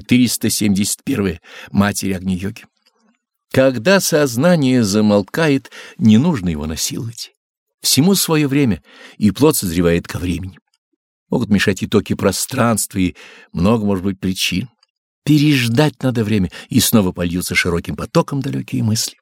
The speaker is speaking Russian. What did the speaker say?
471. Матери Агни-йоги. Когда сознание замолкает, не нужно его насиловать. Всему свое время, и плод созревает ко времени. Могут мешать и токи пространства, и много может быть причин. Переждать надо время, и снова польются широким потоком далекие мысли.